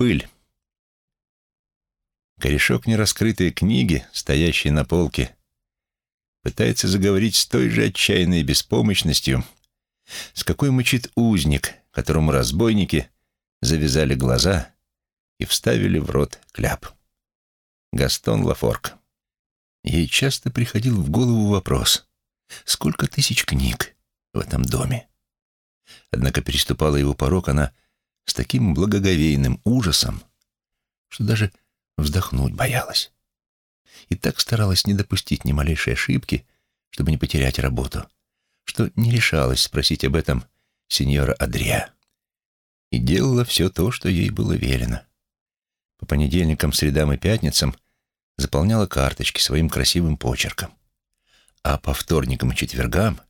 Пыль. Корешок нераскрытой книги, стоящей на полке, пытается заговорить с той же отчаянной беспомощностью, с какой мучит узник, которому разбойники завязали глаза и вставили в рот кляп. Гастон Лафорк. Ей часто приходил в голову вопрос, сколько тысяч книг в этом доме. Однако переступала его порог она с таким благоговейным ужасом, что даже вздохнуть боялась. И так старалась не допустить ни малейшей ошибки, чтобы не потерять работу, что не решалась спросить об этом сеньора Адрия. И делала все то, что ей было велено. По понедельникам, средам и пятницам заполняла карточки своим красивым почерком. А по вторникам и четвергам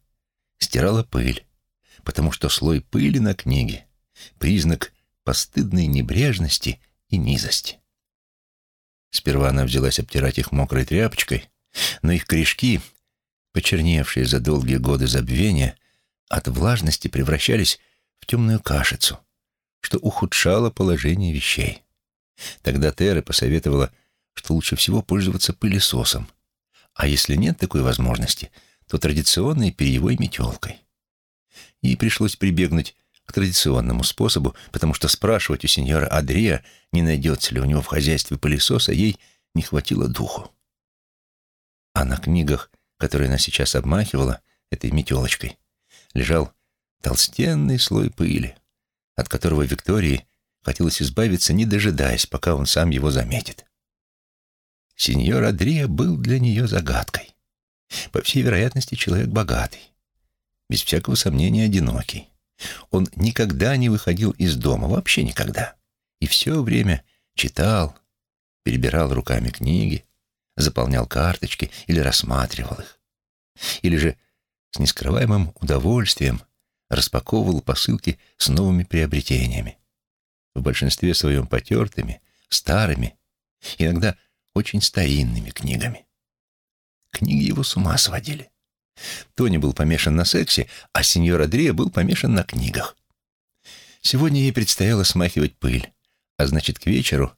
стирала пыль, потому что слой пыли на книге — признак постыдной небрежности и низости. Сперва она взялась обтирать их мокрой тряпочкой, но их корешки, почерневшие за долгие годы забвения, от влажности превращались в темную кашицу, что ухудшало положение вещей. Тогда Тера посоветовала, что лучше всего пользоваться пылесосом, а если нет такой возможности, то традиционной перьевой метелкой. Ей пришлось прибегнуть к традиционному способу, потому что спрашивать у сеньора Адрия, не найдется ли у него в хозяйстве пылесоса, ей не хватило духу. А на книгах, которые она сейчас обмахивала этой метелочкой, лежал толстенный слой пыли, от которого Виктории хотелось избавиться, не дожидаясь, пока он сам его заметит. Сеньор Адрия был для нее загадкой. По всей вероятности, человек богатый, без всякого сомнения одинокий. Он никогда не выходил из дома, вообще никогда. И все время читал, перебирал руками книги, заполнял карточки или рассматривал их. Или же с нескрываемым удовольствием распаковывал посылки с новыми приобретениями. В большинстве своем потертыми, старыми, иногда очень старинными книгами. Книги его с ума сводили. Тони был помешан на сексе, а сеньор Адрия был помешан на книгах. Сегодня ей предстояло смахивать пыль, а значит, к вечеру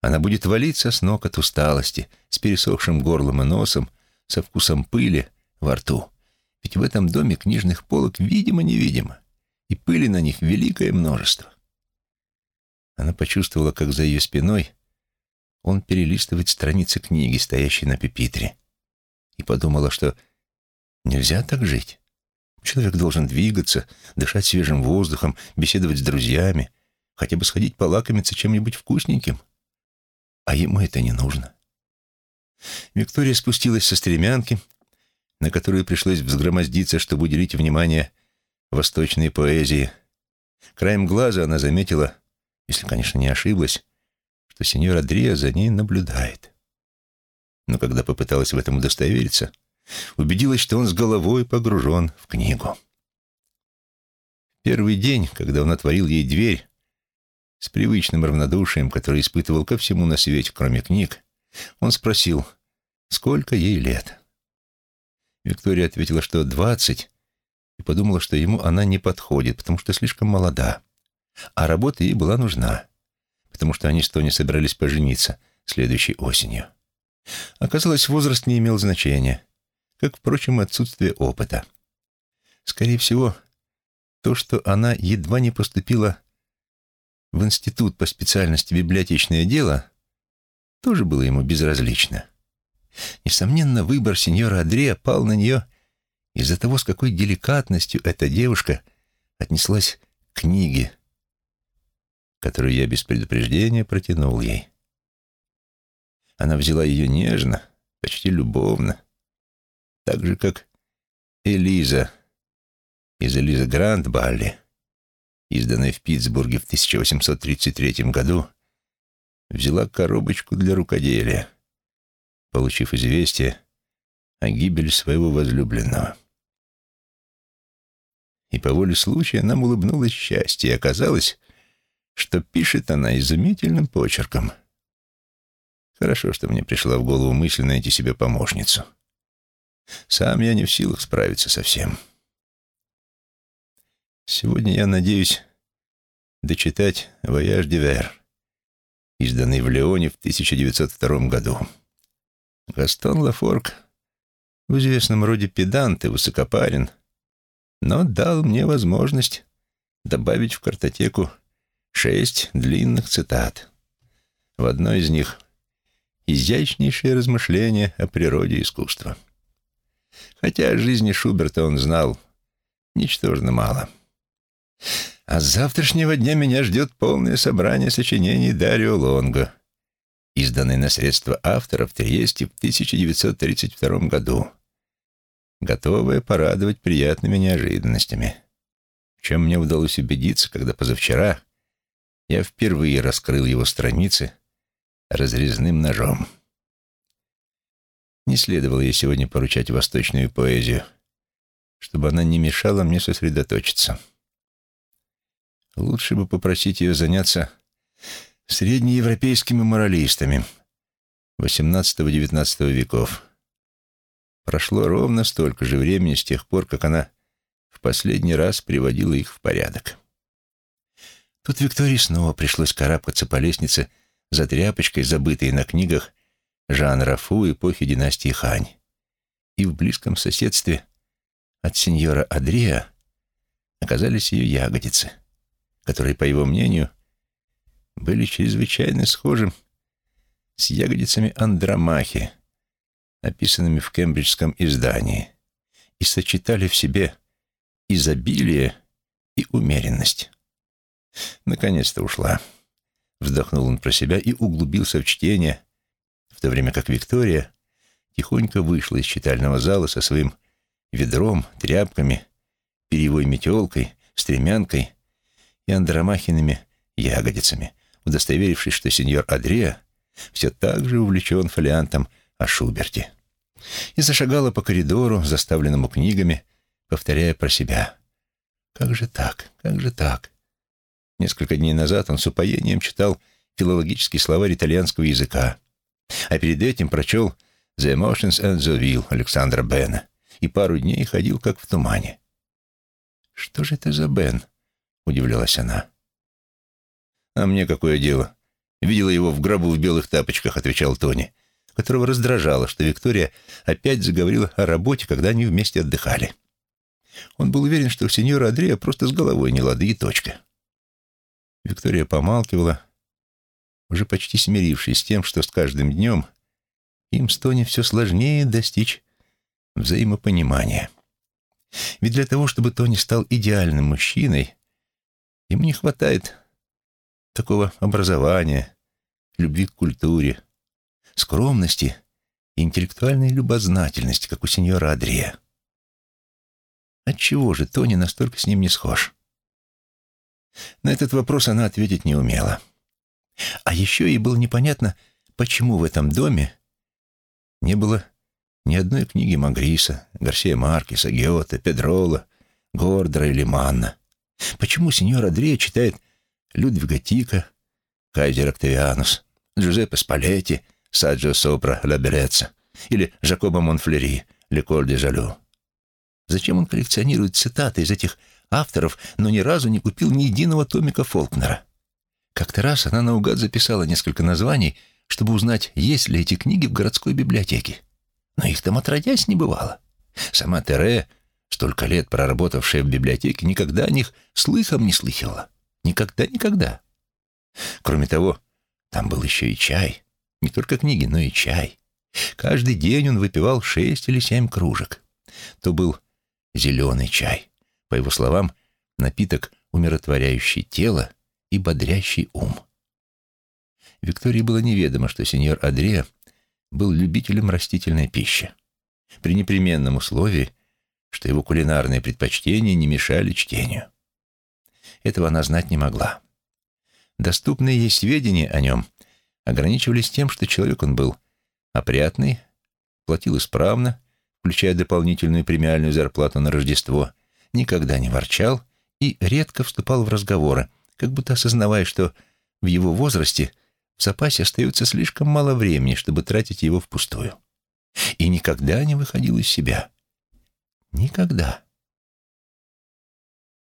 она будет валиться с ног от усталости, с пересохшим горлом и носом, со вкусом пыли во рту. Ведь в этом доме книжных полок видимо-невидимо, и пыли на них великое множество. Она почувствовала, как за ее спиной он перелистывает страницы книги, стоящей на пепитре, и подумала, что Нельзя так жить. Человек должен двигаться, дышать свежим воздухом, беседовать с друзьями, хотя бы сходить полакомиться чем-нибудь вкусненьким. А ему это не нужно. Виктория спустилась со стремянки, на которую пришлось взгромоздиться, чтобы уделить внимание восточной поэзии. Краем глаза она заметила, если, конечно, не ошиблась, что сеньор Адрия за ней наблюдает. Но когда попыталась в этом удостовериться, убедилась, что он с головой погружен в книгу. Первый день, когда он отворил ей дверь, с привычным равнодушием, которое испытывал ко всему на свете, кроме книг, он спросил, сколько ей лет. Виктория ответила, что двадцать, и подумала, что ему она не подходит, потому что слишком молода. А работа ей была нужна, потому что они с Тони собирались пожениться следующей осенью. Оказалось, возраст не имел значения как, впрочем, отсутствие опыта. Скорее всего, то, что она едва не поступила в институт по специальности библиотечное дело, тоже было ему безразлично. Несомненно, выбор сеньора Андрея пал на нее из-за того, с какой деликатностью эта девушка отнеслась к книге, которую я без предупреждения протянул ей. Она взяла ее нежно, почти любовно, так же, как Элиза из Элиза Грант Балли, изданная в Питтсбурге в 1833 году, взяла коробочку для рукоделия, получив известие о гибели своего возлюбленного. И по воле случая нам улыбнулось счастье, и оказалось, что пишет она изумительным почерком. Хорошо, что мне пришла в голову мысль найти себе помощницу. Сам я не в силах справиться со всем. Сегодня я надеюсь дочитать «Voyage d'hiver» изданный в Лионе в 1902 году. Гастон Лафорг в известном роде педант и высокопарен, но дал мне возможность добавить в картотеку шесть длинных цитат. В одной из них изящнейшее размышление о природе искусства. Хотя о жизни Шуберта он знал ничтожно мало. А с завтрашнего дня меня ждет полное собрание сочинений Дарио Лонго, изданное на средства автора в Триесте в 1932 году, готовое порадовать приятными неожиданностями, в чем мне удалось убедиться, когда позавчера я впервые раскрыл его страницы разрезным ножом. Не следовало ей сегодня поручать восточную поэзию, чтобы она не мешала мне сосредоточиться. Лучше бы попросить ее заняться среднеевропейскими моралистами XVIII-XIX веков. Прошло ровно столько же времени с тех пор, как она в последний раз приводила их в порядок. Тут Виктории снова пришлось карабкаться по лестнице за тряпочкой, забытой на книгах жанра Фу эпохи династии Хань. И в близком соседстве от сеньора Адриа оказались ее ягодицы, которые, по его мнению, были чрезвычайно схожи с ягодицами Андромахи, описанными в кембриджском издании, и сочетали в себе изобилие и умеренность. Наконец-то ушла. Вздохнул он про себя и углубился в чтение, в то время как Виктория тихонько вышла из читального зала со своим ведром, тряпками, перьевой метелкой, стремянкой и андромахиными ягодицами, удостоверившись, что сеньор Адриа все так же увлечен фолиантом о Шуберте. И зашагала по коридору, заставленному книгами, повторяя про себя. «Как же так? Как же так? Несколько дней назад он с упоением читал филологический словарь итальянского языка, а перед этим прочел «The Emotions and the Will» Александра Бена и пару дней ходил как в тумане. «Что же это за Бен?» — удивлялась она. «А мне какое дело? Видела его в гробу в белых тапочках», — отвечал Тони, которого раздражало, что Виктория опять заговорила о работе, когда они вместе отдыхали. Он был уверен, что у сеньора Андрея просто с головой не лады и точка. Виктория помалкивала, уже почти смирившись с тем, что с каждым днем им с Тони все сложнее достичь взаимопонимания. Ведь для того, чтобы Тони стал идеальным мужчиной, ему не хватает такого образования, любви к культуре, скромности и интеллектуальной любознательности, как у сеньора Адрия. Отчего же Тони настолько с ним не схож? На этот вопрос она ответить не умела. А еще ей было непонятно, почему в этом доме не было ни одной книги Магриса, Гарсия Маркеса, Геота, Педрола, Гордера или Манна. Почему сеньор Андрея читает Людвига Тика, Kaiser Octavianus, Джузеппе Спалетти, Saggio sopra la bellezza или Жакоба Монфлери, L'École des jaloux? Зачем он коллекционирует цитаты из этих авторов, но ни разу не купил ни единого томика Фолкнера. Как-то раз она наугад записала несколько названий, чтобы узнать, есть ли эти книги в городской библиотеке. Но их там отродясь не бывало. Сама Тере, столько лет проработавшая в библиотеке, никогда о них слыхом не слыхала. Никогда-никогда. Кроме того, там был еще и чай. Не только книги, но и чай. Каждый день он выпивал шесть или семь кружек. То был зеленый чай, по его словам, напиток, умиротворяющий тело и бодрящий ум. Виктории было неведомо, что сеньор Адреа был любителем растительной пищи, при непременном условии, что его кулинарные предпочтения не мешали чтению. Этого она знать не могла. Доступные ей сведения о нем ограничивались тем, что человек он был опрятный, платил исправно, включая дополнительную премиальную зарплату на Рождество – никогда не ворчал и редко вступал в разговоры, как будто осознавая, что в его возрасте в запасе остается слишком мало времени, чтобы тратить его впустую. И никогда не выходил из себя. Никогда.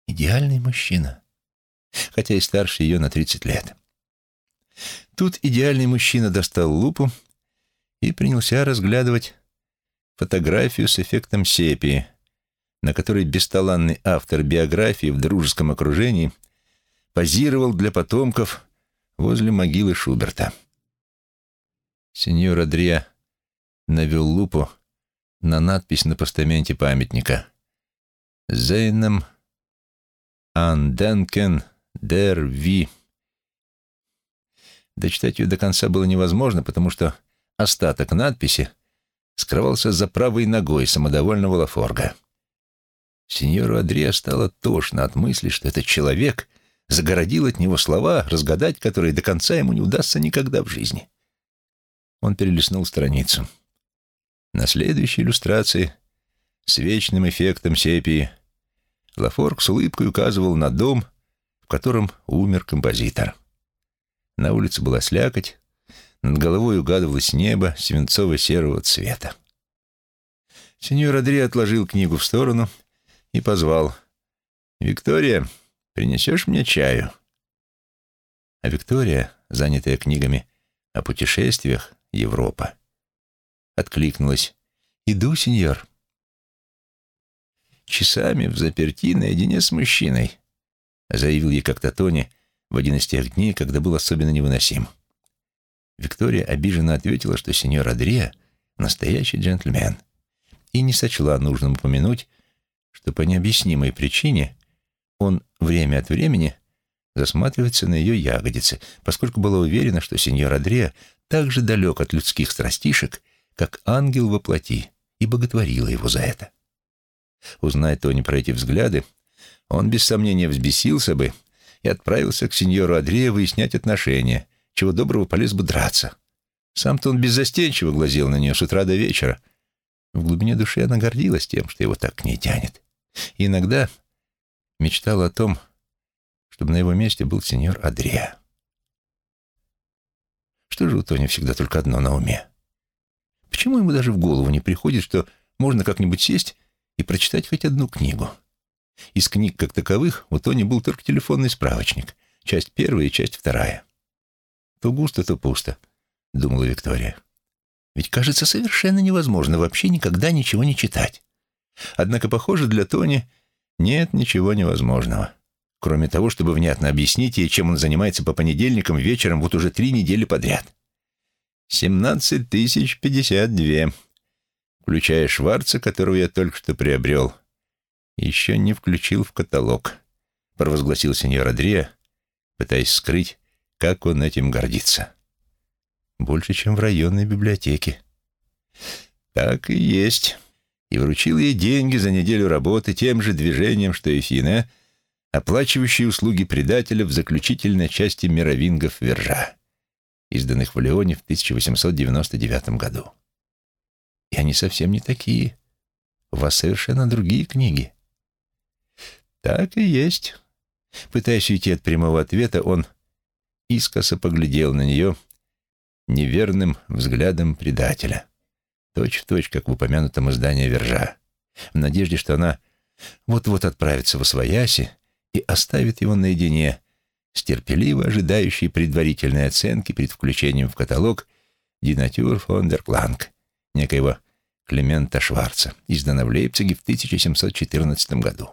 Идеальный мужчина, хотя и старше ее на 30 лет. Тут идеальный мужчина достал лупу и принялся разглядывать фотографию с эффектом сепии, на которой бесталанный автор биографии в дружеском окружении позировал для потомков возле могилы Шуберта. Сеньор Адрия навел лупу на надпись на постаменте памятника «Зейном Анденкен дер Ви». Дочитать ее до конца было невозможно, потому что остаток надписи скрывался за правой ногой самодовольного Лафорга. Сеньору Адрия стало тошно от мысли, что этот человек загородил от него слова, разгадать которые до конца ему не удастся никогда в жизни. Он перелистнул страницу. На следующей иллюстрации с вечным эффектом сепии Лафорг с улыбкой указывал на дом, в котором умер композитор. На улице была слякоть, над головой угадывалось небо свинцово-серого цвета. Сеньор Адри отложил книгу в сторону и позвал. «Виктория, принесешь мне чаю?» А Виктория, занятая книгами о путешествиях, Европа, откликнулась. «Иду, сеньор». «Часами в заперти наедине с мужчиной», заявил ей как-то Тони в один из тех дней, когда был особенно невыносим. Виктория обиженно ответила, что сеньор Адрия — настоящий джентльмен, и не сочла нужным упомянуть, что по необъяснимой причине он время от времени засматривается на ее ягодицы, поскольку была уверена, что сеньор Адрия так же далек от людских страстишек, как ангел во плоти, и боготворила его за это. Узнай Тони про эти взгляды, он без сомнения взбесился бы и отправился к сеньору Адрия выяснять отношения, чего доброго полез бы драться. Сам-то он беззастенчиво глазел на нее с утра до вечера. В глубине души она гордилась тем, что его так к ней тянет. И иногда мечтала о том, чтобы на его месте был сеньор Адрия. Что же у Тони всегда только одно на уме? Почему ему даже в голову не приходит, что можно как-нибудь сесть и прочитать хоть одну книгу? Из книг как таковых у Тони был только телефонный справочник, часть первая и часть вторая. То густо, то пусто, думала Виктория. Ведь кажется совершенно невозможно вообще никогда ничего не читать. Однако, похоже, для Тони нет ничего невозможного. Кроме того, чтобы внятно объяснить ей, чем он занимается по понедельникам вечером вот уже три недели подряд. «Семнадцать тысяч пятьдесят две», включая Шварца, которого я только что приобрел. Еще не включил в каталог, провозгласил сеньор Адрия, пытаясь скрыть, как он этим гордится. Больше, чем в районной библиотеке. Так и есть. И вручил ей деньги за неделю работы тем же движением, что и Фине, оплачивающие услуги предателя в заключительной части «Мировингов Вержа», изданных в Леоне в 1899 году. И они совсем не такие. У вас совершенно другие книги. Так и есть. Пытаясь уйти от прямого ответа, он искоса поглядел на нее неверным взглядом предателя. Точь в точь, как в упомянутом издании Вержа, в надежде, что она вот-вот отправится в Освояси и оставит его наедине с терпеливо ожидающей предварительной оценки перед включением в каталог «Динатюр фон дер Кланг» некоего Клемента Шварца, издана в Лейпциге в 1714 году.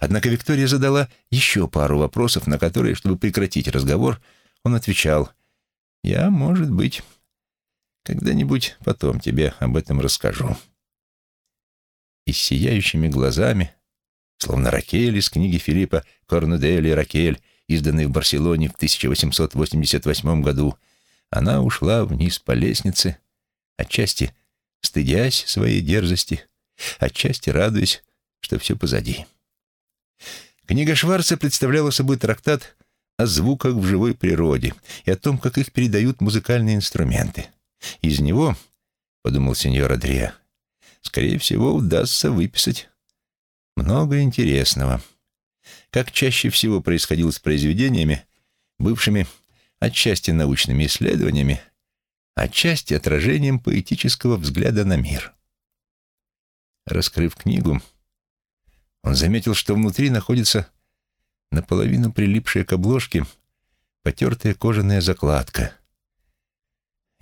Однако Виктория задала еще пару вопросов, на которые, чтобы прекратить разговор, он отвечал «Я, может быть, когда-нибудь потом тебе об этом расскажу». И с сияющими глазами, словно Ракель из книги Филиппа Корнудели «Ракель», изданной в Барселоне в 1888 году, она ушла вниз по лестнице, отчасти стыдясь своей дерзости, отчасти радуясь, что все позади. Книга Шварца представляла собой трактат о звуках в живой природе и о том, как их передают музыкальные инструменты. Из него, — подумал сеньор Адрия, — скорее всего, удастся выписать много интересного. Как чаще всего происходило с произведениями, бывшими отчасти научными исследованиями, отчасти отражением поэтического взгляда на мир. Раскрыв книгу, он заметил, что внутри находится наполовину прилипшая к обложке потертая кожаная закладка,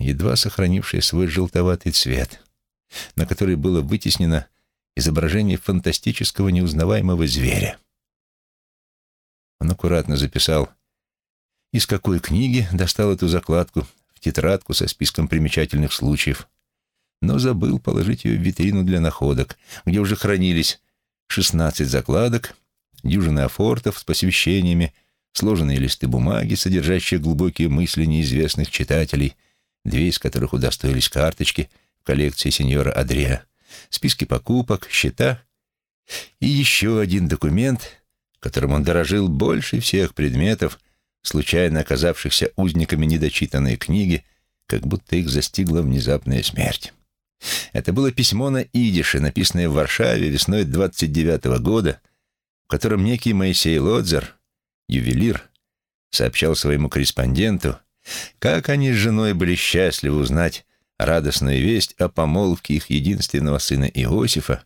едва сохранившая свой желтоватый цвет, на которой было вытеснено изображение фантастического неузнаваемого зверя. Он аккуратно записал, из какой книги достал эту закладку в тетрадку со списком примечательных случаев, но забыл положить ее в витрину для находок, где уже хранились 16 закладок, дюжина афортов с посвящениями, сложенные листы бумаги, содержащие глубокие мысли неизвестных читателей, две из которых удостоились карточки в коллекции сеньора Адриа, списки покупок, счета и еще один документ, которым он дорожил больше всех предметов, случайно оказавшихся узниками недочитанной книги, как будто их застигла внезапная смерть. Это было письмо на идише, написанное в Варшаве весной 29 -го года, в котором некий Моисей Лодзер, ювелир, сообщал своему корреспонденту, как они с женой были счастливы узнать радостную весть о помолвке их единственного сына Иосифа,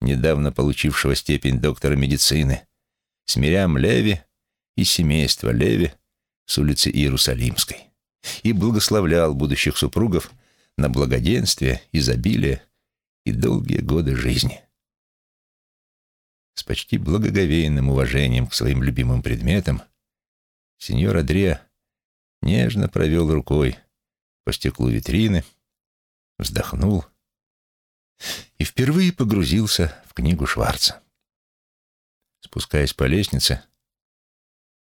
недавно получившего степень доктора медицины, с Мирям Леви и семейства Леви с улицы Иерусалимской, и благословлял будущих супругов на благоденствие, изобилие и долгие годы жизни. С почти благоговейным уважением к своим любимым предметам сеньор Адриа нежно провел рукой по стеклу витрины, вздохнул и впервые погрузился в книгу Шварца. Спускаясь по лестнице,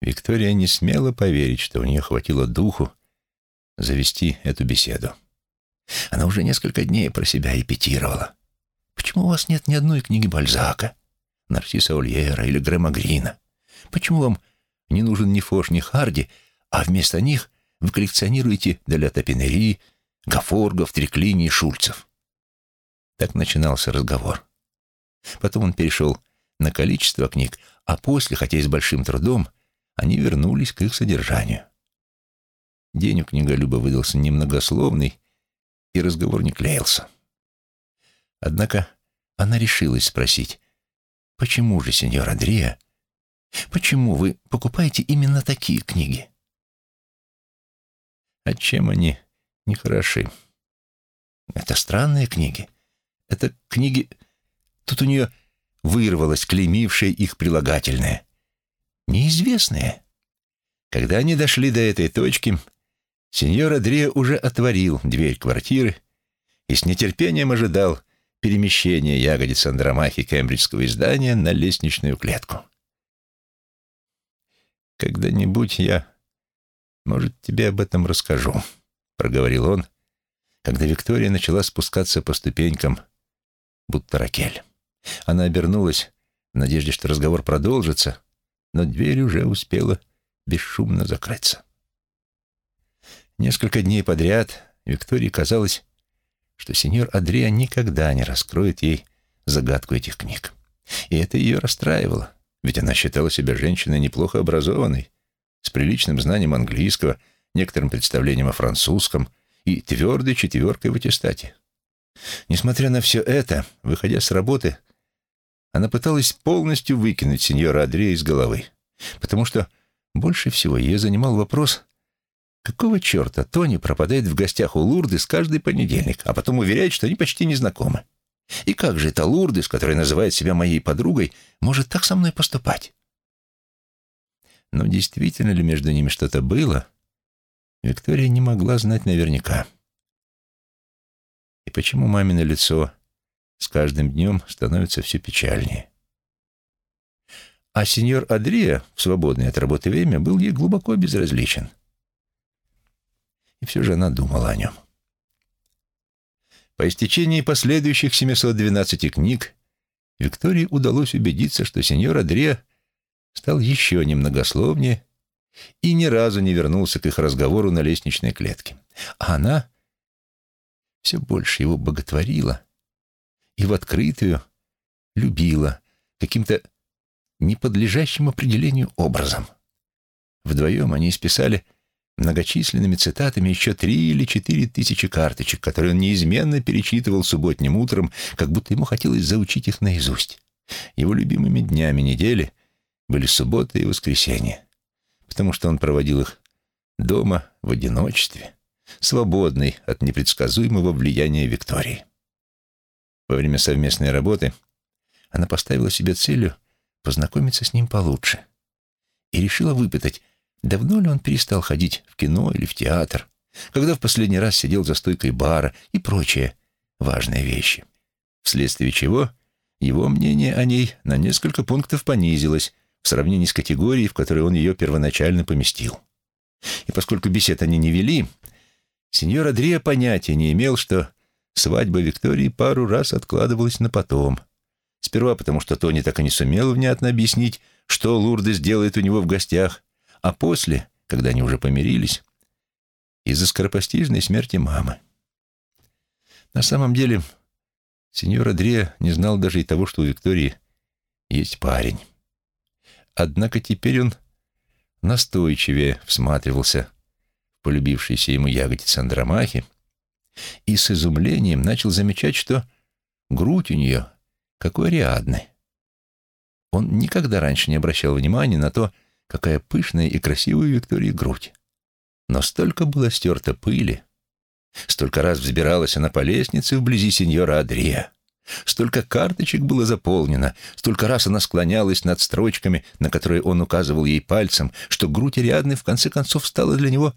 Виктория не смела поверить, что у нее хватило духу завести эту беседу. Она уже несколько дней про себя эпитировала. «Почему у вас нет ни одной книги Бальзака, Нарсиса Ольера или Грэма Грина? Почему вам не нужен ни Фош, ни Харди, а вместо них вы коллекционируете Делята Пенери, Гафоргов, Треклини и Шульцев?» Так начинался разговор. Потом он перешел на количество книг, а после, хотя и с большим трудом, они вернулись к их содержанию. День у книголюба выдался немногословный, и разговор не клеился. Однако она решилась спросить, «Почему же, сеньор Андреа, почему вы покупаете именно такие книги?» «А чем они не хороши?» «Это странные книги. Это книги...» Тут у нее вырвалось клеймившее их прилагательное. «Неизвестные». Когда они дошли до этой точки, Сеньор Адриа уже отворил дверь квартиры и с нетерпением ожидал перемещения ягодиц Андромахи кембриджского издания на лестничную клетку. «Когда-нибудь я, может, тебе об этом расскажу», — проговорил он, когда Виктория начала спускаться по ступенькам, будто Ракель. Она обернулась в надежде, что разговор продолжится, но дверь уже успела бесшумно закрыться. Несколько дней подряд Виктории казалось, что сеньор Адриа никогда не раскроет ей загадку этих книг. И это ее расстраивало, ведь она считала себя женщиной неплохо образованной, с приличным знанием английского, некоторым представлением о французском и твердой четверкой в аттестате. Несмотря на все это, выходя с работы, она пыталась полностью выкинуть сеньора Адрея из головы, потому что больше всего ее занимал вопрос, Какого черта Тони пропадает в гостях у Лурдес каждый понедельник, а потом уверяет, что они почти не знакомы? И как же эта Лурдес, которая называет себя моей подругой, может так со мной поступать? Но действительно ли между ними что-то было, Виктория не могла знать наверняка. И почему мамино лицо с каждым днем становится все печальнее? А сеньор Адрия в свободное от работы время был ей глубоко безразличен. И все же она думала о нем. По истечении последующих 712 книг Виктории удалось убедиться, что сеньор Адриа стал еще немногословнее и ни разу не вернулся к их разговору на лестничной клетке. А она все больше его боготворила и в открытую любила каким-то неподлежащим определению образом. Вдвоем они исписали многочисленными цитатами еще три или четыре тысячи карточек, которые он неизменно перечитывал субботним утром, как будто ему хотелось заучить их наизусть. Его любимыми днями недели были суббота и воскресенье, потому что он проводил их дома в одиночестве, свободный от непредсказуемого влияния Виктории. Во время совместной работы она поставила себе целью познакомиться с ним получше и решила выпытать, давно ли он перестал ходить в кино или в театр, когда в последний раз сидел за стойкой бара и прочие важные вещи. Вследствие чего его мнение о ней на несколько пунктов понизилось в сравнении с категорией, в которой он ее первоначально поместил. И поскольку бесед они не вели, сеньор Адрия понятия не имел, что свадьба Виктории пару раз откладывалась на потом. Сперва потому, что Тони так и не сумел внятно объяснить, что Лурдес делает у него в гостях, а после, когда они уже помирились, из-за скоропостижной смерти мамы. На самом деле, сеньор Адрия не знал даже и того, что у Виктории есть парень. Однако теперь он настойчивее всматривался в полюбившиеся ему ягодицы Андромахи и с изумлением начал замечать, что грудь у нее как у. Он никогда раньше не обращал внимания на то, какая пышная и красивая у Виктории грудь. Но столько было стерто пыли, столько раз взбиралась она по лестнице вблизи сеньора Адрия, столько карточек было заполнено, столько раз она склонялась над строчками, на которые он указывал ей пальцем, что грудь Ариадны в конце концов стала для него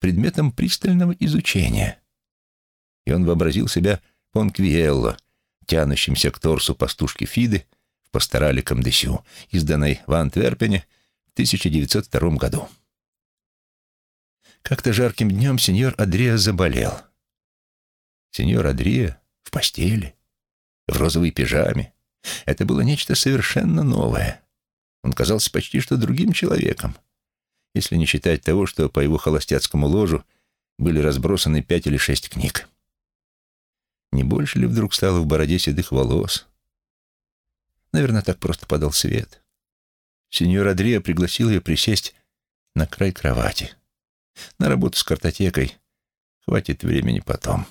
предметом пристального изучения. И он вообразил себя Понквиелло, тянущимся к торсу пастушки Фиды в пасторале Камдесю, изданной в Антверпене в 1902 году. Как-то жарким днем сеньор Адрия заболел. Сеньор Адрия в постели, в розовой пижаме. Это было нечто совершенно новое. Он казался почти что другим человеком, если не считать того, что по его холостяцкому ложу были разбросаны пять или шесть книг. Не больше ли вдруг стало в бороде седых волос? Наверное, так просто подал свет. Сеньор Адрия пригласил ее присесть на край кровати. На работу с картотекой хватит времени потом.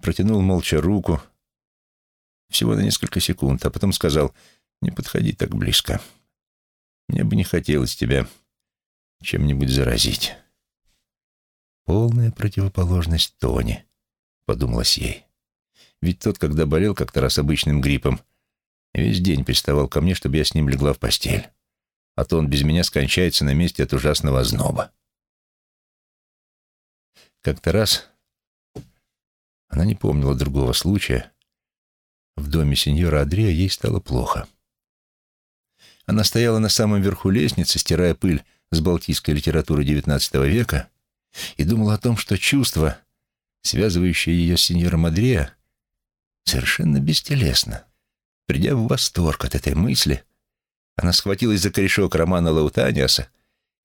Протянул молча руку, всего на несколько секунд, а потом сказал, не подходи так близко. Мне бы не хотелось тебя чем-нибудь заразить. Полная противоположность Тони, подумалось ей. Ведь тот, когда болел как-то раз обычным гриппом, весь день приставал ко мне, чтобы я с ним легла в постель. А то он без меня скончается на месте от ужасного озноба. Как-то раз, она не помнила другого случая, в доме сеньора Андрея ей стало плохо. Она стояла на самом верху лестницы, стирая пыль с балтийской литературы XIX века, и думала о том, что чувство, связывающее ее с сеньором Андрея, совершенно бестелесно. Придя в восторг от этой мысли, она схватилась за корешок романа Лаутаниаса,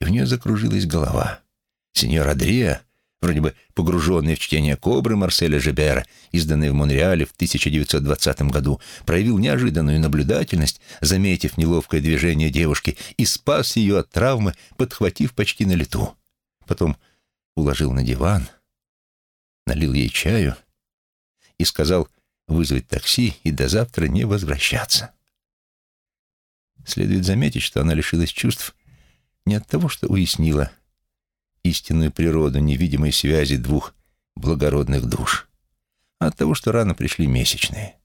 и в нее закружилась голова. Сеньор Адрия вроде бы погруженный в чтение «Кобры» Марселя Жебера, изданной в Монреале в 1920 году, проявил неожиданную наблюдательность, заметив неловкое движение девушки, и спас ее от травмы, подхватив почти на лету. Потом уложил на диван, налил ей чаю и сказал вызвать такси и до завтра не возвращаться. Следует заметить, что она лишилась чувств не от того, что уяснила истинную природу невидимой связи двух благородных душ, от того, что рано пришли месячные.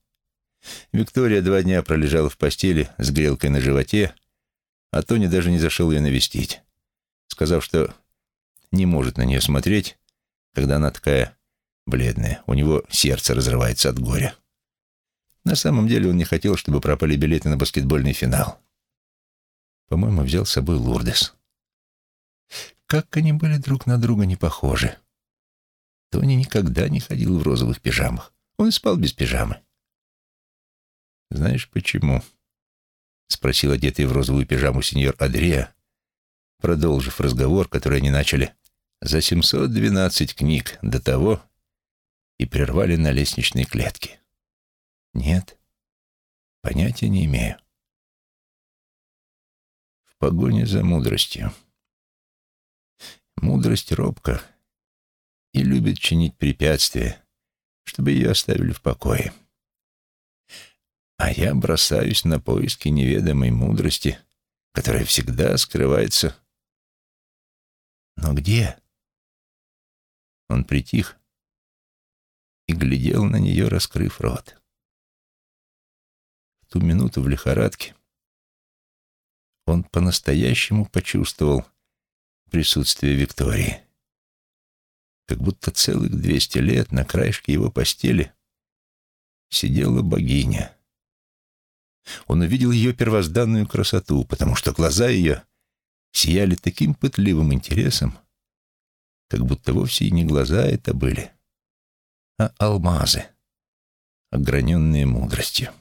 Виктория два дня пролежала в постели с грелкой на животе, а Тони даже не зашел ее навестить, сказав, что не может на нее смотреть, когда она такая бледная, у него сердце разрывается от горя. На самом деле он не хотел, чтобы пропали билеты на баскетбольный финал. По-моему, взял с собой Лурдес. Как они были друг на друга не похожи. Тони никогда не ходил в розовых пижамах. Он спал без пижамы. «Знаешь, почему?» — спросил одетый в розовую пижаму сеньор Адрия, продолжив разговор, который они начали за 712 книг до того и прервали на лестничной клетке. «Нет, понятия не имею». В погоне за мудростью. Мудрость робка и любит чинить препятствия, чтобы ее оставили в покое. А я бросаюсь на поиски неведомой мудрости, которая всегда скрывается Но где? Он притих и глядел на нее, раскрыв рот. В ту минуту в лихорадке он по-настоящему почувствовал присутствие Виктории. Как будто целых двести лет на краешке его постели сидела богиня. Он увидел ее первозданную красоту, потому что глаза ее сияли таким пытливым интересом, как будто вовсе и не глаза это были, а алмазы, ограненные мудростью.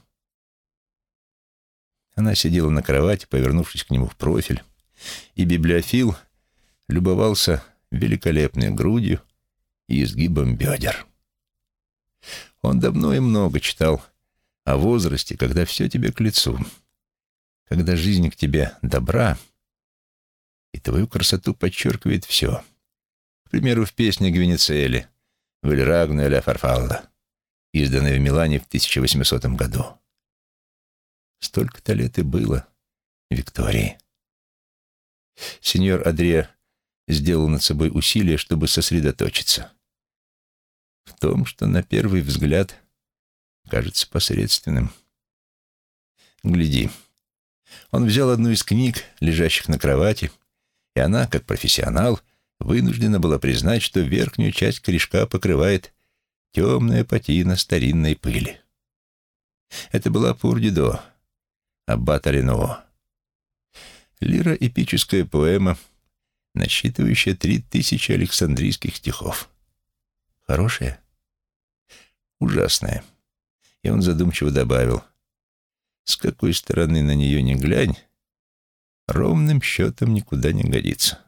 Она сидела на кровати, повернувшись к нему в профиль, и библиофил любовался великолепной грудью и изгибом бедер. Он давно и много читал о возрасте, когда все тебе к лицу, когда жизнь к тебе добра, и твою красоту подчеркивает все. К примеру, в песне Гвинецели «Вельрагну ля Фарфалда», изданной в Милане в 1800 году. Столько-то лет и было Виктории. Сеньор Адрия сделал над собой усилие, чтобы сосредоточиться. В том, что на первый взгляд кажется посредственным. Гляди. Он взял одну из книг, лежащих на кровати, и она, как профессионал, вынуждена была признать, что верхнюю часть корешка покрывает темная патина старинной пыли. Это была Пурдидо, Аббата Ренуо. Лира — эпическая поэма, насчитывающая три тысячи александрийских стихов. Хорошая? Ужасная. И он задумчиво добавил, с какой стороны на нее не глянь, ровным счетом никуда не годится.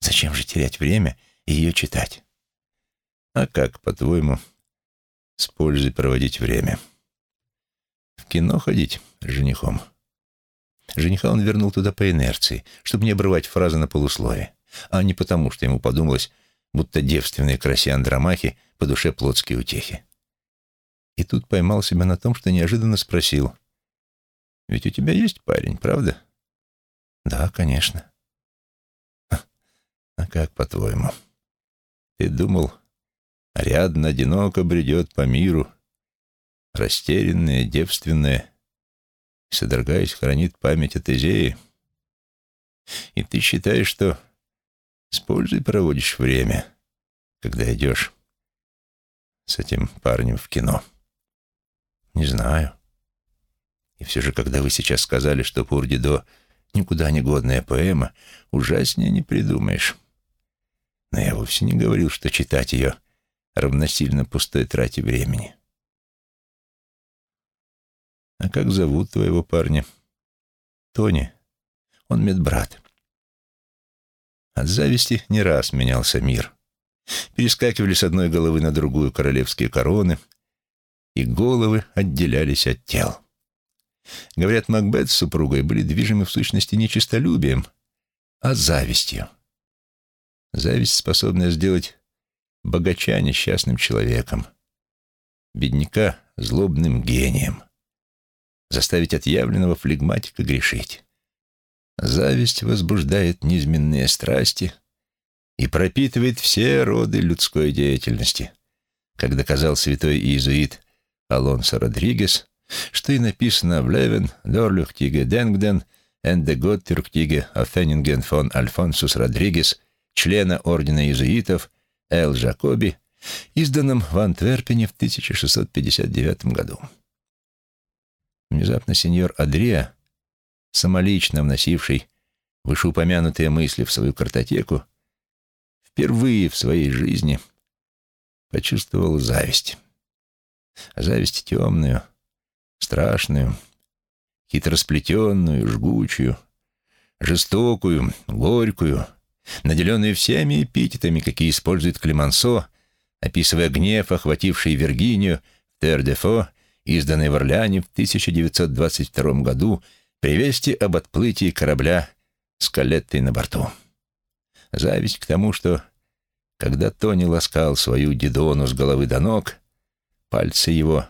Зачем же терять время и ее читать? А как, по-твоему, с пользой проводить время? В кино ходить с женихом? Жениха он вернул туда по инерции, чтобы не обрывать фразы на полуслове, а не потому, что ему подумалось, будто девственные красе Андромахи по душе плотские утехи. И тут поймал себя на том, что неожиданно спросил, «Ведь у тебя есть парень, правда?» «Да, конечно». «А как, по-твоему? Ты думал, рядно одиноко бредет по миру, растерянная, девственная, содрогаясь, хранит память о Тезее. И ты считаешь, что с пользой проводишь время, когда идешь с этим парнем в кино? Не знаю. И все же, когда вы сейчас сказали, что Пурдидо никуда не годная поэма, ужаснее не придумаешь. Но я вовсе не говорил, что читать ее равносильно пустой трате времени. А как зовут твоего парня? Тони. Он медбрат. От зависти не раз менялся мир. Перескакивали с одной головы на другую королевские короны, и головы отделялись от тел. Говорят, Макбет с супругой были движимы в сущности не честолюбием, а завистью. Зависть, способная сделать богача несчастным человеком, бедняка злобным гением заставить отъявленного флегматика грешить. Зависть возбуждает низменные страсти и пропитывает все роды людской деятельности, как доказал святой иезуит Алонсо Родригес, что и написано в Левен, Дорлюхтиге Денгден, Энде Готтюрктиге Офеннинген фон Альфонсус Родригес, члена Ордена иезуитов Эл Жакоби, изданном в Антверпене в 1659 году. Внезапно сеньор Адрия, самолично вносивший вышеупомянутые мысли в свою картотеку, впервые в своей жизни почувствовал зависть. Зависть темную, страшную, хитросплетенную, жгучую, жестокую, горькую, наделенную всеми эпитетами, какие использует Клемансо, описывая гнев, охвативший Виргинию, Тер-де-Фо изданной в Орлеане в 1922 году при вести об отплытии корабля с Калеттой на борту. Зависть к тому, что, когда Тони ласкал свою Дидону с головы до ног, пальцы его,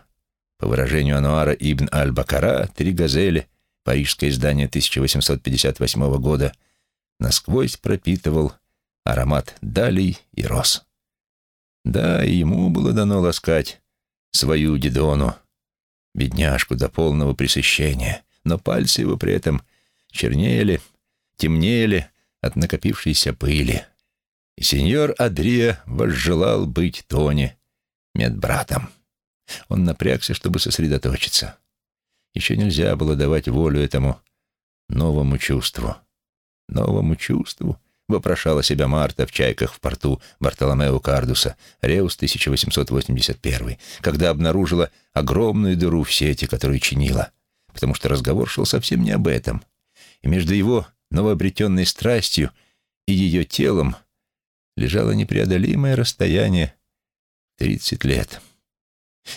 по выражению Ануара Ибн Аль-Бакара, три газели, парижское издание 1858 года, насквозь пропитывал аромат далей и роз. Да, и ему было дано ласкать свою Дидону, бедняжку до полного пресыщения, но пальцы его при этом чернели, темнели от накопившейся пыли. И сеньор Адрия возжелал быть Тони медбратом. Он напрягся, чтобы сосредоточиться. Еще нельзя было давать волю этому новому чувству. Новому чувству, вопрошала себя Марта в «Чайках» в порту Бартоломео Кардуса, Реус 1881, когда обнаружила огромную дыру в сети, которую чинила, потому что разговор шел совсем не об этом. И между его новообретенной страстью и ее телом лежало непреодолимое расстояние — тридцать лет.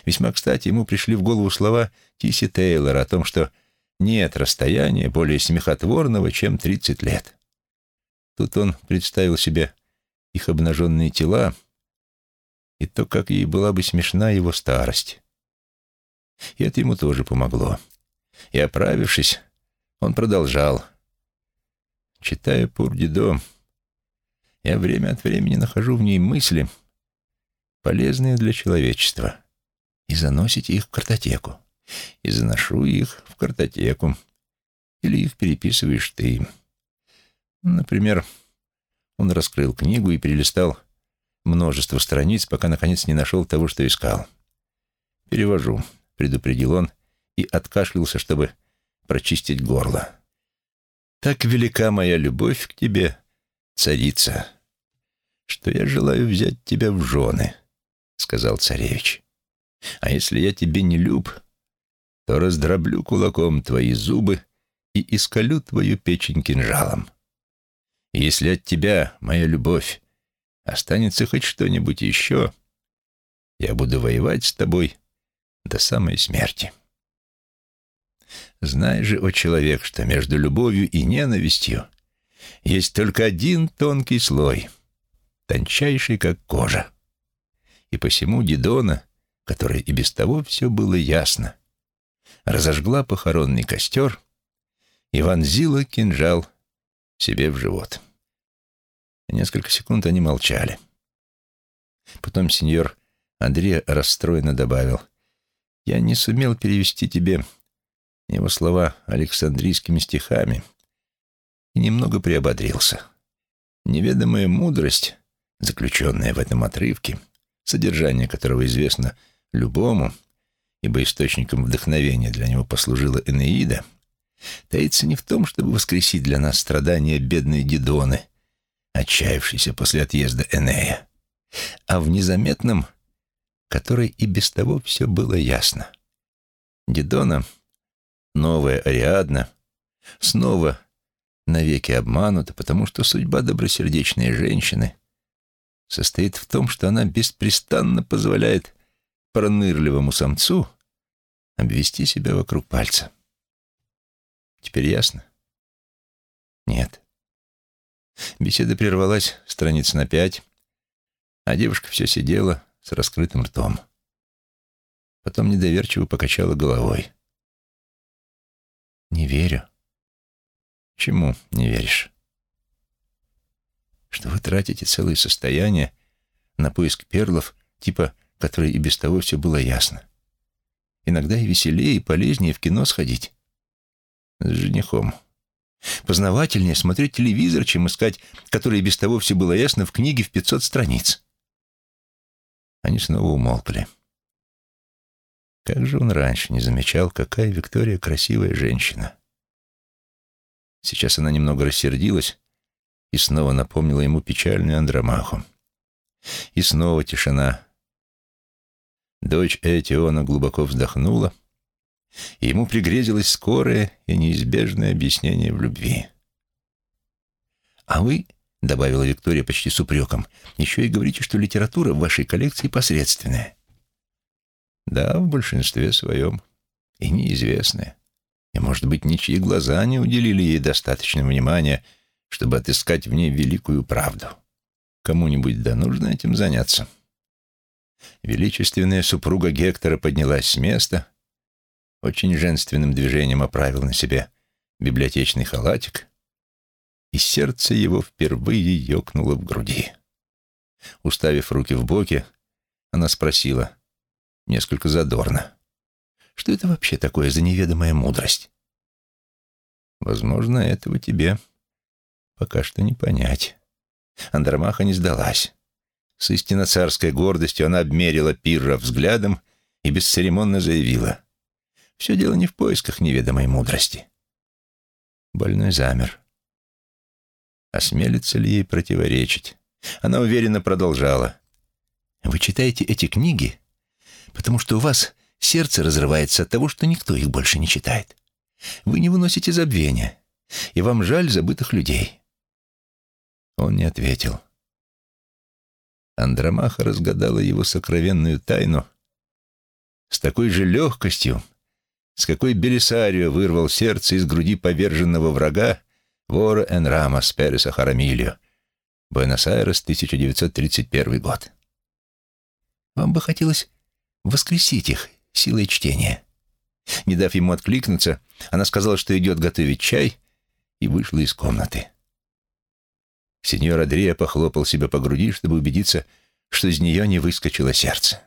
Весьма кстати ему пришли в голову слова Тиси Тейлора о том, что нет расстояния более смехотворного, чем тридцать лет. Тут он представил себе их обнаженные тела и то, как ей была бы смешна его старость. И это ему тоже помогло. И оправившись, он продолжал. Читая Пурдидо, я время от времени нахожу в ней мысли, полезные для человечества, и заносите их в картотеку. И заношу их в картотеку. Или их переписываешь ты. Например, он раскрыл книгу и перелистал множество страниц, пока, наконец, не нашел того, что искал. «Перевожу», — предупредил он и откашлялся, чтобы прочистить горло. «Так велика моя любовь к тебе, царица, что я желаю взять тебя в жены», — сказал царевич. «А если я тебе не люб, то раздроблю кулаком твои зубы и исколю твою печень кинжалом. Если от тебя, моя любовь, останется хоть что-нибудь еще, я буду воевать с тобой до самой смерти. Знай же, о человек, что между любовью и ненавистью есть только один тонкий слой, тончайший, как кожа. И посему Дидона, которой и без того все было ясно, разожгла похоронный костер и вонзила кинжал себе в живот. Несколько секунд они молчали. Потом сеньор Андрей расстроенно добавил, «Я не сумел перевести тебе его слова александрийскими стихами и немного приободрился. Неведомая мудрость, заключенная в этом отрывке, содержание которого известно любому, ибо источником вдохновения для него послужила Энеида, таится не в том, чтобы воскресить для нас страдания бедной Дидоны, отчаявшейся после отъезда Энея, а в незаметном, которой и без того все было ясно. Дидона, новая Ариадна, снова навеки обманута, потому что судьба добросердечной женщины состоит в том, что она беспрестанно позволяет пронырливому самцу обвести себя вокруг пальца. Теперь ясно? Нет. Беседа прервалась страниц на пять, а девушка все сидела с раскрытым ртом. Потом недоверчиво покачала головой. «Не верю». «Чему не веришь?» «Что вы тратите целое состояние на поиск перлов, типа, которой и без того все было ясно. Иногда и веселее, и полезнее в кино сходить. С женихом». Познавательнее смотреть телевизор, чем искать, который без того все было ясно, в книге в пятьсот страниц. Они снова умолкли. Как же он раньше не замечал, какая Виктория красивая женщина. Сейчас она немного рассердилась и снова напомнила ему печальную Андромаху. И снова тишина. Дочь Этиона глубоко вздохнула — и ему пригрезилось скорое и неизбежное объяснение в любви. «А вы, — добавила Виктория почти с упреком, — еще и говорите, что литература в вашей коллекции посредственная». «Да, в большинстве своем. И неизвестная. И, может быть, ничьи глаза не уделили ей достаточно внимания, чтобы отыскать в ней великую правду. Кому-нибудь да нужно этим заняться». Величественная супруга Гектора поднялась с места — очень женственным движением оправил на себе библиотечный халатик и сердце его впервые ёкнуло в груди. Уставив руки в боки, она спросила, несколько задорно, «Что это вообще такое за неведомая мудрость?» «Возможно, этого тебе пока что не понять». Андромаха не сдалась. С истинно царской гордостью она обмерила Пирра взглядом и бесцеремонно заявила. «Все дело не в поисках неведомой мудрости». Больной замер. Осмелится ли ей противоречить? Она уверенно продолжала. «Вы читаете эти книги, потому что у вас сердце разрывается от того, что никто их больше не читает. Вы не выносите забвения, и вам жаль забытых людей». Он не ответил. Андромаха разгадала его сокровенную тайну с такой же легкостью, с какой Белисарио вырвал сердце из груди поверженного врага вора Энрамос Переса Харамильо, Буэнос-Айрес, 1931 год. Вам бы хотелось воскресить их силой чтения. Не дав ему откликнуться, она сказала, что идет готовить чай, и вышла из комнаты. Сеньор Адрия похлопал себя по груди, чтобы убедиться, что из нее не выскочило сердце,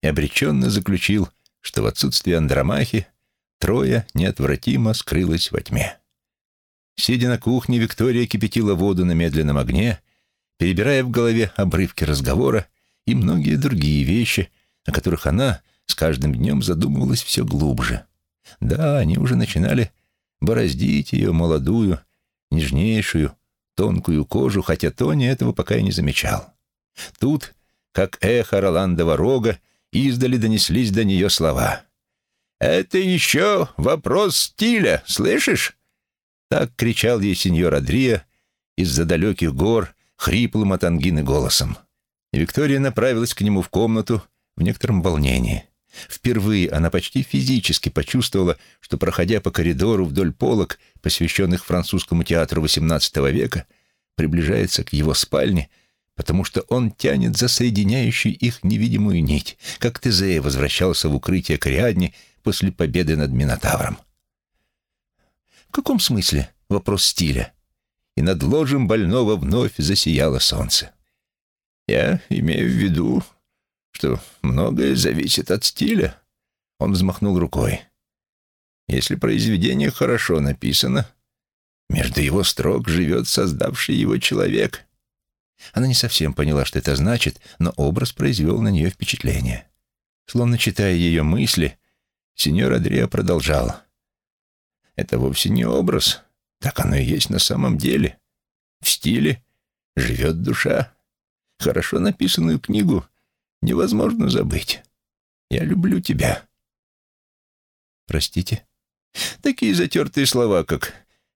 и обреченно заключил, что в отсутствие Андромахи трое неотвратимо скрылось во тьме. Сидя на кухне, Виктория кипятила воду на медленном огне, перебирая в голове обрывки разговора и многие другие вещи, о которых она с каждым днем задумывалась все глубже. Да, они уже начинали бороздить ее молодую, нежнейшую, тонкую кожу, хотя Тони этого пока и не замечал. Тут, как эхо Роландова рога, издали донеслись до нее слова. «Это еще вопрос стиля, слышишь?» Так кричал ей сеньор Адрия из-за далеких гор, хриплым от ангины голосом. Виктория направилась к нему в комнату в некотором волнении. Впервые она почти физически почувствовала, что, проходя по коридору вдоль полок, посвященных французскому театру XVIII века, приближается к его спальне, потому что он тянет за соединяющую их невидимую нить, как Тезея возвращался в укрытие Кориадни после победы над Минотавром. В каком смысле вопрос стиля? И над ложем больного вновь засияло солнце. Я имею в виду, что многое зависит от стиля. Он взмахнул рукой. Если произведение хорошо написано, между его строк живет создавший его человек. Она не совсем поняла, что это значит, но образ произвел на нее впечатление. Словно читая ее мысли, сеньор Адриа продолжал. «Это вовсе не образ, так оно и есть на самом деле. В стиле живет душа. Хорошо написанную книгу невозможно забыть. Я люблю тебя». «Простите?» Такие затертые слова, как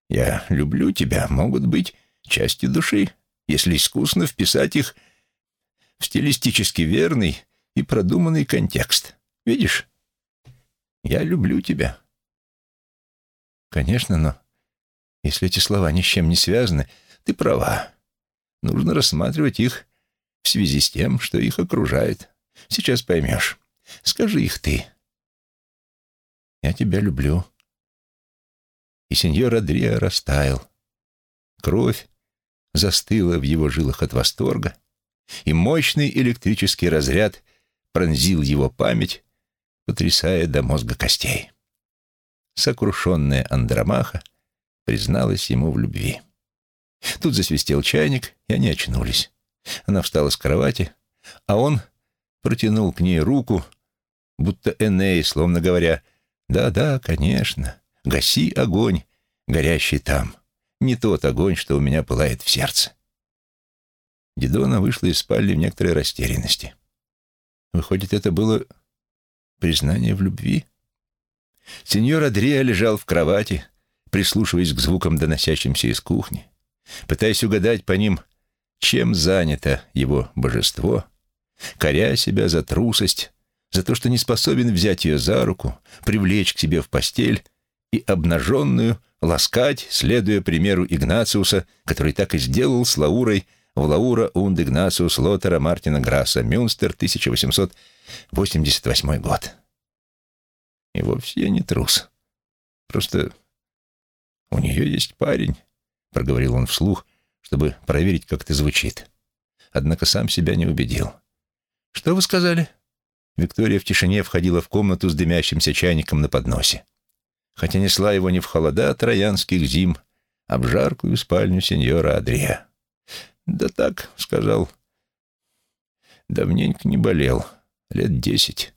«я люблю тебя» могут быть частью души, если искусно вписать их в стилистически верный и продуманный контекст. Видишь? Я люблю тебя. Конечно, но если эти слова ни с чем не связаны, ты права. Нужно рассматривать их в связи с тем, что их окружает. Сейчас поймешь. Скажи их ты. Я тебя люблю. И сеньор Адриа растаял. Кровь застыла в его жилах от восторга, и мощный электрический разряд пронзил его память, потрясая до мозга костей. Сокрушенная Андромаха призналась ему в любви. Тут засвистел чайник, и они очнулись. Она встала с кровати, а он протянул к ней руку, будто Эней, словно говоря, «Да-да, конечно, гаси огонь, горящий там, не тот огонь, что у меня пылает в сердце». Дидона вышла из спальни в некоторой растерянности. Выходит, это было признание в любви? Сеньор Адриа лежал в кровати, прислушиваясь к звукам, доносящимся из кухни, пытаясь угадать по ним, чем занято его божество, коря себя за трусость, за то, что не способен взять ее за руку, привлечь к себе в постель и обнаженную ласкать, следуя примеру Игнациуса, который так и сделал с Лаурой в Лаура унд Игнациус Лотера Мартина Грасса, Мюнстер, 1888 год. И вовсе я не трус. Просто у нее есть парень, — проговорил он вслух, чтобы проверить, как это звучит. Однако сам себя не убедил. «Что вы сказали?» Виктория в тишине входила в комнату с дымящимся чайником на подносе. Хотя несла его не в холода троянских зим, а в жаркую спальню сеньора Адрия. «Да так», — сказал, — «давненько не болел, лет десять».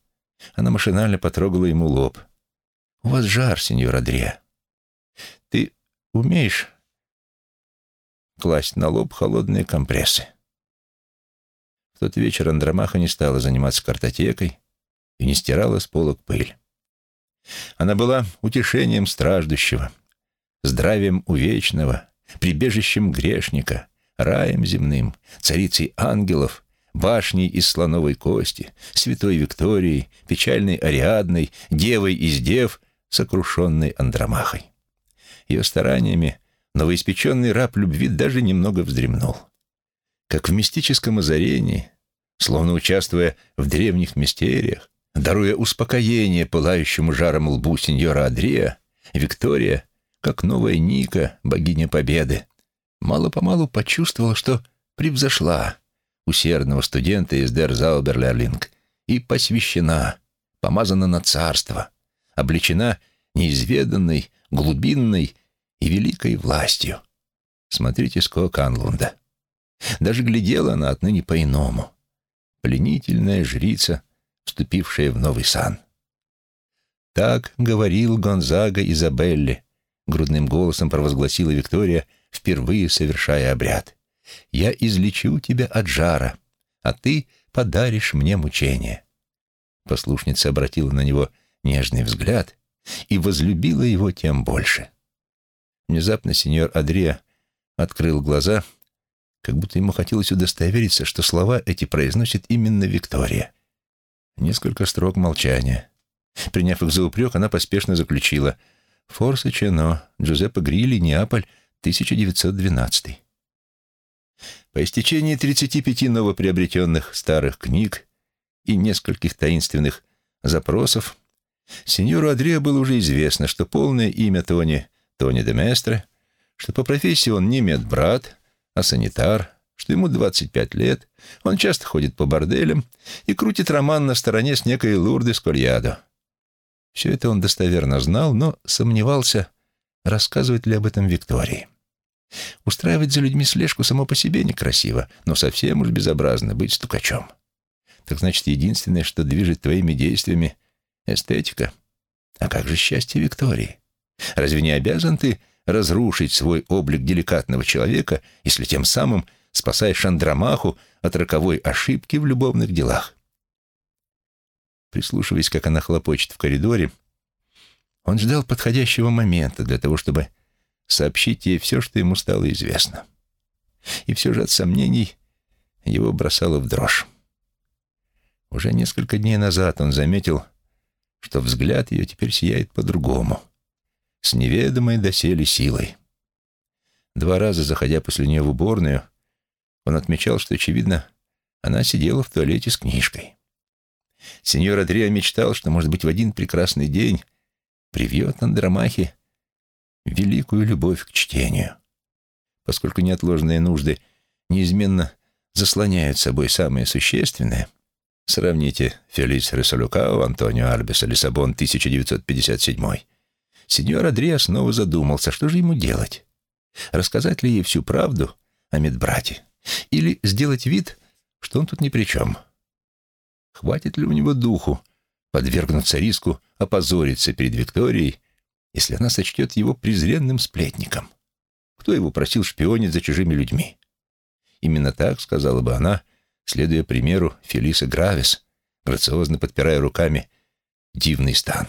Она машинально потрогала ему лоб. «У вас жар, сеньор Адрия. Ты умеешь класть на лоб холодные компрессы?» В тот вечер Андромаха не стала заниматься картотекой и не стирала с полок пыль. Она была утешением страждущего, здравием увечного, прибежищем грешника, раем земным, царицей ангелов, башней из слоновой кости, святой Викторией, печальной Ариадной, девой из дев, сокрушенной Андромахой. Ее стараниями новоиспеченный раб любви даже немного вздремнул. Как в мистическом озарении, словно участвуя в древних мистериях, даруя успокоение пылающему жаром лбу сеньора Адрия, Виктория, как новая Ника, богиня победы, мало-помалу почувствовала, что превзошла усердного студента из Дерзауберлерлинг и посвящена, помазана на царство, облечена неизведанной, глубинной и великой властью. Смотрите скок Анлунда. Даже глядела она отныне по-иному. Пленительная жрица, вступившая в новый сан. Так говорил Гонзага Изабелле, грудным голосом провозгласила Виктория, впервые совершая обряд. «Я излечу тебя от жара, а ты подаришь мне мучение». Послушница обратила на него нежный взгляд и возлюбила его тем больше. Внезапно сеньор Адрия открыл глаза, как будто ему хотелось удостовериться, что слова эти произносит именно Виктория. Несколько строк молчания. Приняв их за упрек, она поспешно заключила «Форса Чено, Джузеппе Грилли, Неаполь, 1912». По истечении 35 новоприобретенных старых книг и нескольких таинственных запросов сеньору Андреа было уже известно, что полное имя Тони — Тони де Местре, что по профессии он не медбрат, а санитар, что ему 25 лет, он часто ходит по борделям и крутит роман на стороне с некой Лурды Скольядо. Все это он достоверно знал, но сомневался, рассказывать ли об этом Виктории. Устраивать за людьми слежку само по себе некрасиво, но совсем уж безобразно быть стукачом. Так значит, единственное, что движет твоими действиями — эстетика. А как же счастье Виктории? Разве не обязан ты разрушить свой облик деликатного человека, если тем самым спасаешь Андромаху от роковой ошибки в любовных делах? Прислушиваясь, как она хлопочет в коридоре, он ждал подходящего момента для того, чтобы сообщить ей все, что ему стало известно. И все же от сомнений его бросало в дрожь. Уже несколько дней назад он заметил, что взгляд ее теперь сияет по-другому, с неведомой доселе силой. Два раза, заходя после нее в уборную, он отмечал, что, очевидно, она сидела в туалете с книжкой. Сеньор Адриа мечтал, что, может быть, в один прекрасный день привьет Андромахе великую любовь к чтению. Поскольку неотложные нужды неизменно заслоняют собой самое существенное, сравните Фелис Ресолюкао, Антонио Альбеса, Лиссабон, 1957 Сеньор Адриа снова задумался, что же ему делать? Рассказать ли ей всю правду о медбрате? Или сделать вид, что он тут ни при чем? Хватит ли у него духу подвергнуться риску опозориться перед Викторией если она сочтет его презренным сплетником. Кто его просил шпионить за чужими людьми? Именно так сказала бы она, следуя примеру Фелисы Гравис, грациозно подпирая руками дивный стан.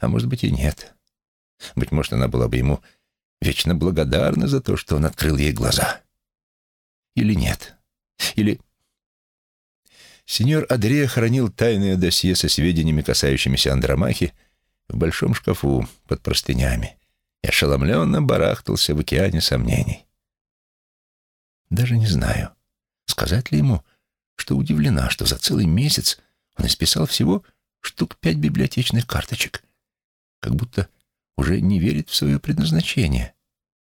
А может быть и нет. Быть может, она была бы ему вечно благодарна за то, что он открыл ей глаза. Или нет. Или... Сеньор Адрея хранил тайное досье со сведениями, касающимися Андромахи, в большом шкафу под простынями и ошеломленно барахтался в океане сомнений. Даже не знаю, сказать ли ему, что удивлена, что за целый месяц он исписал всего штук пять библиотечных карточек, как будто уже не верит в свое предназначение,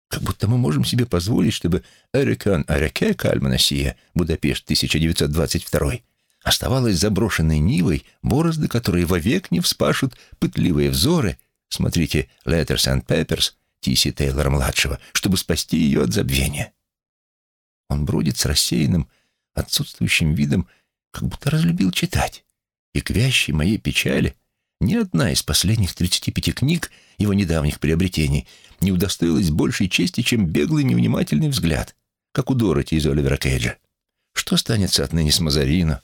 Как будто мы можем себе позволить, чтобы «Эрикан Ареке Кальманасия» Будапешт 1922 оставалась заброшенной нивой, борозды которые вовек не вспашут пытливые взоры, смотрите «Letters and Peppers» Тиси Тейлора-младшего, чтобы спасти ее от забвения. Он бродит с рассеянным, отсутствующим видом, как будто разлюбил читать. И к вящей моей печали ни одна из последних 35 книг его недавних приобретений не удостоилась большей чести, чем беглый невнимательный взгляд, как у Дороти из Оливера Кейджа. Что станется отныне с Мазарино,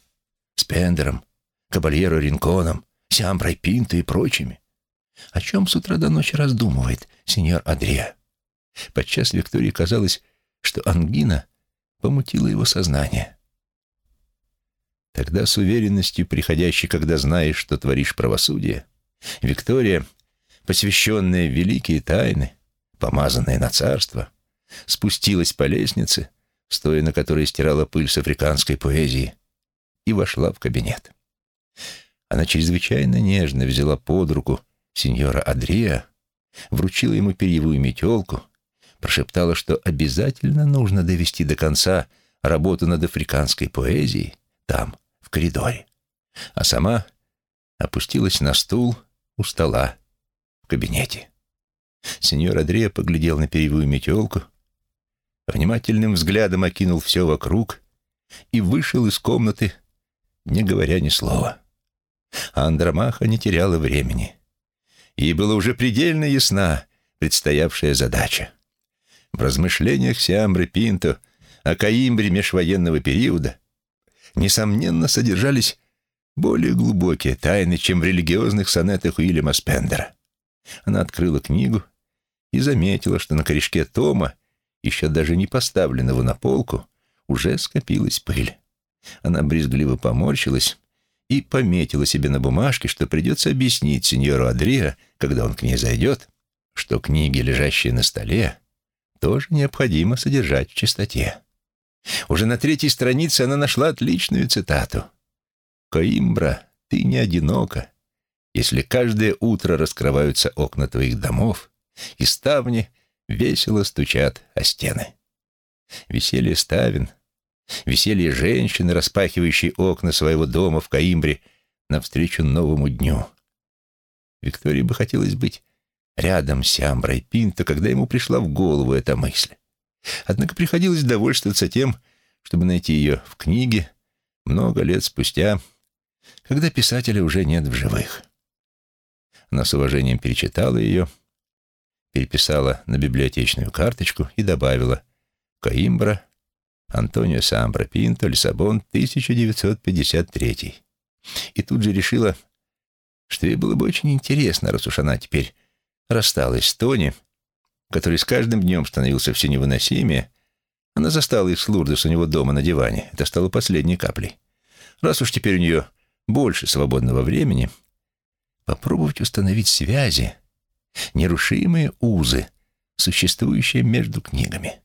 с Пендером, Кабальеро Ринконом, Сиамброй Пинто и прочими? О чем с утра до ночи раздумывает сеньор Адрия? Подчас Виктории казалось, что ангина помутила его сознание. Тогда с уверенностью, приходящей, когда знаешь, что творишь правосудие, Виктория, посвященная великие тайны, помазанная на царство, спустилась по лестнице, стоя на которой стирала пыль с африканской поэзии, и вошла в кабинет. Она чрезвычайно нежно взяла под руку сеньора Адрия, вручила ему перьевую метелку, прошептала, что обязательно нужно довести до конца работу над африканской поэзией там, в коридоре, а сама опустилась на стул у стола в кабинете. Сеньор Андрея поглядел на перьевую метелку, внимательным взглядом окинул все вокруг и вышел из комнаты, не говоря ни слова. А Андромаха не теряла времени. Ей было уже предельно ясна предстоявшая задача. В размышлениях Сиамбры Пинто о Каимбре межвоенного периода несомненно содержались более глубокие тайны, чем в религиозных сонетах Уильяма Спендера. Она открыла книгу и заметила, что на корешке тома, еще даже не поставленного на полку, уже скопилась пыль. Она брезгливо поморщилась и пометила себе на бумажке, что придется объяснить сеньору Адриа, когда он к ней зайдет, что книги, лежащие на столе, тоже необходимо содержать в чистоте. Уже на третьей странице она нашла отличную цитату. «Коимбра, ты не одинока, если каждое утро раскрываются окна твоих домов, и ставни весело стучат о стены. Веселье ставен, веселье женщины, распахивающей окна своего дома в Каимбре навстречу новому дню. Виктории бы хотелось быть рядом с Амброй Пинто, когда ему пришла в голову эта мысль. Однако приходилось довольствоваться тем, чтобы найти ее в книге много лет спустя, когда писателя уже нет в живых. Она с уважением перечитала ее, переписала на библиотечную карточку и добавила «Коимбра, Антонио Самбра Пинто, Лиссабон, 1953». И тут же решила, что ей было бы очень интересно, раз уж она теперь рассталась с Тони, который с каждым днем становился все невыносимее, она застала их с Лурдес у него дома на диване. Это стало последней каплей. Раз уж теперь у нее больше свободного времени, попробовать установить связи, нерушимые узы, существующие между книгами.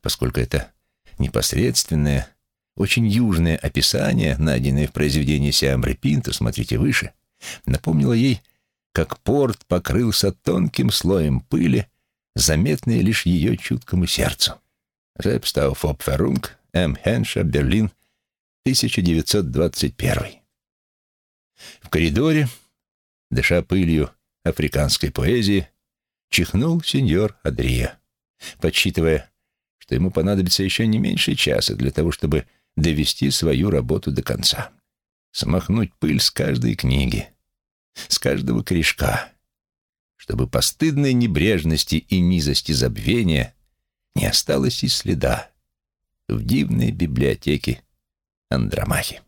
Поскольку это непосредственное, очень южное описание, найденное в произведении Сиамбре Пинто, смотрите выше, напомнило ей как порт покрылся тонким слоем пыли, заметной лишь ее чуткому сердцу. Репстауф Опферунг, М. Хенша, Берлин, 1921. В коридоре, дыша пылью африканской поэзии, чихнул сеньор Адрия, подсчитывая, что ему понадобится еще не меньше часа для того, чтобы довести свою работу до конца. Смахнуть пыль с каждой книги, с каждого корешка, чтобы постыдной небрежности и низости забвения не осталось и следа в дивной библиотеке Андромахи.